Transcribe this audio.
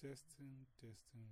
Testing, testing,